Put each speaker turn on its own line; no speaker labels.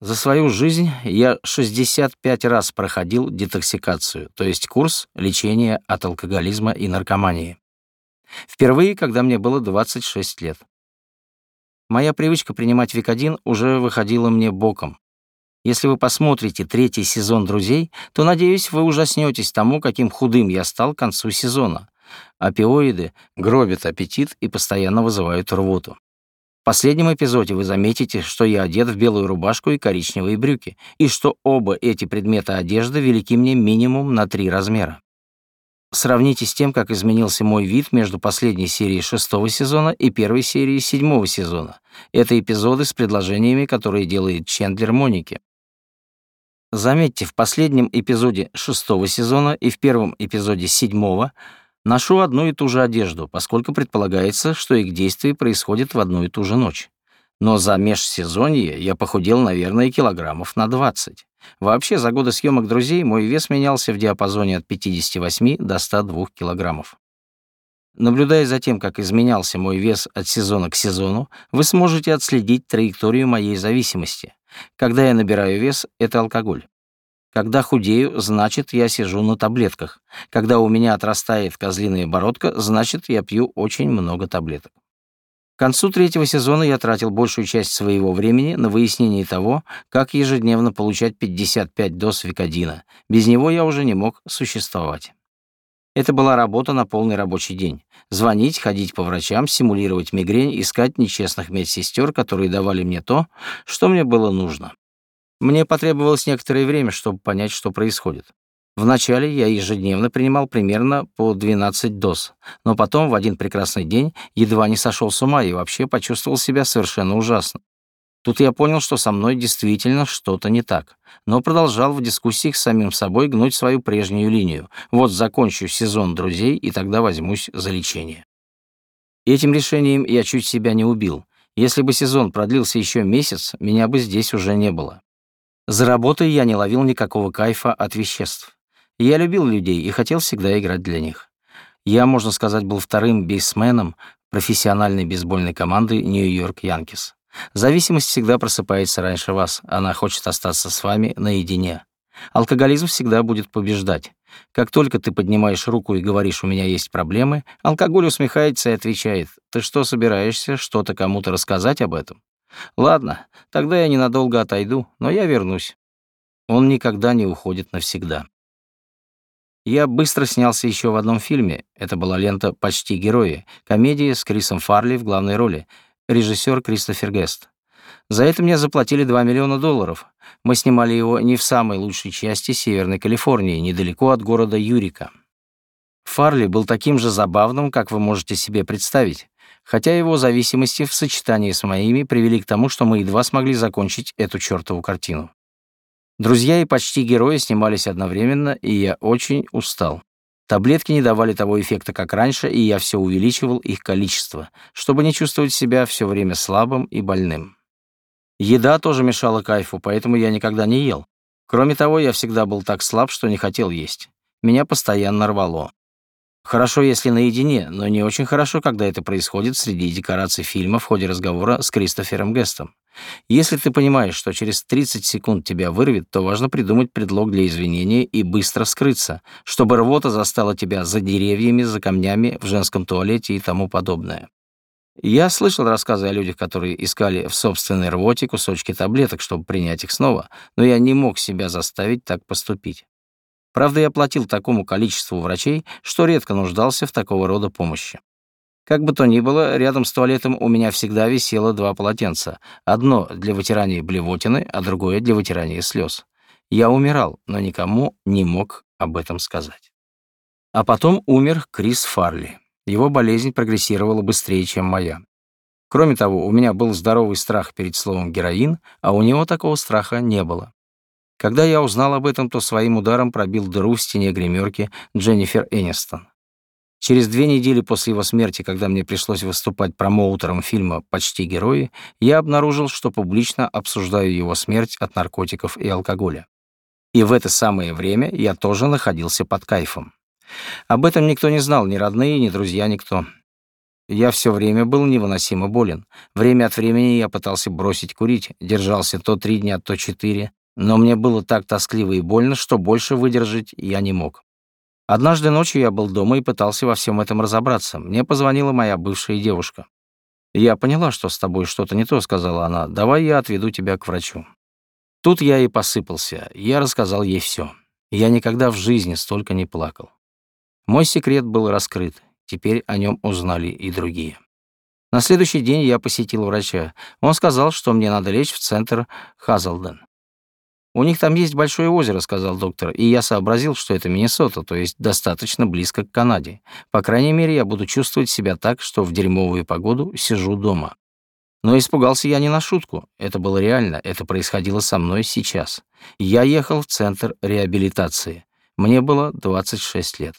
За свою жизнь я 65 раз проходил детоксикацию, то есть курс лечения от алкоголизма и наркомании. Впервые, когда мне было 26 лет. Моя привычка принимать Викодин уже выходила мне боком. Если вы посмотрите третий сезон «Друзей», то, надеюсь, вы ужаснетесь тому, каким худым я стал к концу сезона. Опиоиды гробят аппетит и постоянно вызывают рвоту. Последнем эпизоде вы заметите, что я одет в белую рубашку и коричневые брюки, и что оба эти предмета одежды велики мне минимум на три размера. Сравните с тем, как изменился мой вид между последней серией шестого сезона и первой серией седьмого сезона. Это эпизоды с предложениями, которые делает Чендлер Монике. Заметьте, в последнем эпизоде шестого сезона и в первом эпизоде седьмого ношу одну и ту же одежду, поскольку предполагается, что их действие происходит в одну и ту же ночь. Но за межсезонье я похудел, наверное, килограммов на 20. Вообще, за годы съемок «Друзей» мой вес менялся в диапазоне от 58 до 102 килограммов. Наблюдая за тем, как изменялся мой вес от сезона к сезону, вы сможете отследить траекторию моей зависимости. Когда я набираю вес, это алкоголь. Когда худею, значит, я сижу на таблетках. Когда у меня отрастает козлиная бородка, значит, я пью очень много таблеток. К концу третьего сезона я тратил большую часть своего времени на выяснение того, как ежедневно получать 55 доз викодина. Без него я уже не мог существовать. Это была работа на полный рабочий день. Звонить, ходить по врачам, симулировать мигрень, искать нечестных медсестер, которые давали мне то, что мне было нужно. Мне потребовалось некоторое время, чтобы понять, что происходит. Вначале я ежедневно принимал примерно по 12 доз, но потом в один прекрасный день едва не сошел с ума и вообще почувствовал себя совершенно ужасно. Тут я понял, что со мной действительно что-то не так, но продолжал в дискуссиях с самим собой гнуть свою прежнюю линию. Вот закончу сезон друзей, и тогда возьмусь за лечение. Этим решением я чуть себя не убил. Если бы сезон продлился еще месяц, меня бы здесь уже не было. За работой я не ловил никакого кайфа от веществ. Я любил людей и хотел всегда играть для них. Я, можно сказать, был вторым бейсменом профессиональной бейсбольной команды Нью-Йорк Янкис. Зависимость всегда просыпается раньше вас, она хочет остаться с вами наедине. Алкоголизм всегда будет побеждать. Как только ты поднимаешь руку и говоришь «у меня есть проблемы», алкоголь усмехается и отвечает «ты что, собираешься что-то кому-то рассказать об этом?» «Ладно, тогда я ненадолго отойду, но я вернусь». Он никогда не уходит навсегда. Я быстро снялся еще в одном фильме. Это была лента «Почти герои», комедия с Крисом Фарли в главной роли — режиссер Кристофер Гест. За это мне заплатили 2 миллиона долларов. Мы снимали его не в самой лучшей части Северной Калифорнии, недалеко от города Юрика. Фарли был таким же забавным, как вы можете себе представить, хотя его зависимости в сочетании с моими привели к тому, что мы едва смогли закончить эту чертову картину. «Друзья» и «Почти герои» снимались одновременно, и я очень устал. Таблетки не давали того эффекта, как раньше, и я все увеличивал их количество, чтобы не чувствовать себя все время слабым и больным. Еда тоже мешала кайфу, поэтому я никогда не ел. Кроме того, я всегда был так слаб, что не хотел есть. Меня постоянно рвало. Хорошо, если наедине, но не очень хорошо, когда это происходит среди декораций фильма в ходе разговора с Кристофером Гестом. Если ты понимаешь, что через 30 секунд тебя вырвет, то важно придумать предлог для извинения и быстро скрыться, чтобы рвота застала тебя за деревьями, за камнями, в женском туалете и тому подобное. Я слышал рассказы о людях, которые искали в собственной рвоте кусочки таблеток, чтобы принять их снова, но я не мог себя заставить так поступить. Правда, я платил такому количеству врачей, что редко нуждался в такого рода помощи. Как бы то ни было, рядом с туалетом у меня всегда висело два полотенца. Одно для вытирания блевотины, а другое для вытирания слез. Я умирал, но никому не мог об этом сказать. А потом умер Крис Фарли. Его болезнь прогрессировала быстрее, чем моя. Кроме того, у меня был здоровый страх перед словом «героин», а у него такого страха не было. Когда я узнал об этом, то своим ударом пробил дыру в стене гримерки Дженнифер Энистон. Через две недели после его смерти, когда мне пришлось выступать промоутером фильма «Почти герои», я обнаружил, что публично обсуждаю его смерть от наркотиков и алкоголя. И в это самое время я тоже находился под кайфом. Об этом никто не знал, ни родные, ни друзья, никто. Я все время был невыносимо болен. Время от времени я пытался бросить курить, держался то три дня, то четыре, но мне было так тоскливо и больно, что больше выдержать я не мог. Однажды ночью я был дома и пытался во всем этом разобраться. Мне позвонила моя бывшая девушка. «Я поняла, что с тобой что-то не то», — сказала она. «Давай я отведу тебя к врачу». Тут я и посыпался. Я рассказал ей все. Я никогда в жизни столько не плакал. Мой секрет был раскрыт. Теперь о нем узнали и другие. На следующий день я посетил врача. Он сказал, что мне надо лечь в центр Хазлден. «У них там есть большое озеро», — сказал доктор, и я сообразил, что это Миннесота, то есть достаточно близко к Канаде. По крайней мере, я буду чувствовать себя так, что в дерьмовую погоду сижу дома. Но испугался я не на шутку. Это было реально, это происходило со мной сейчас. Я ехал в центр реабилитации. Мне было 26 лет.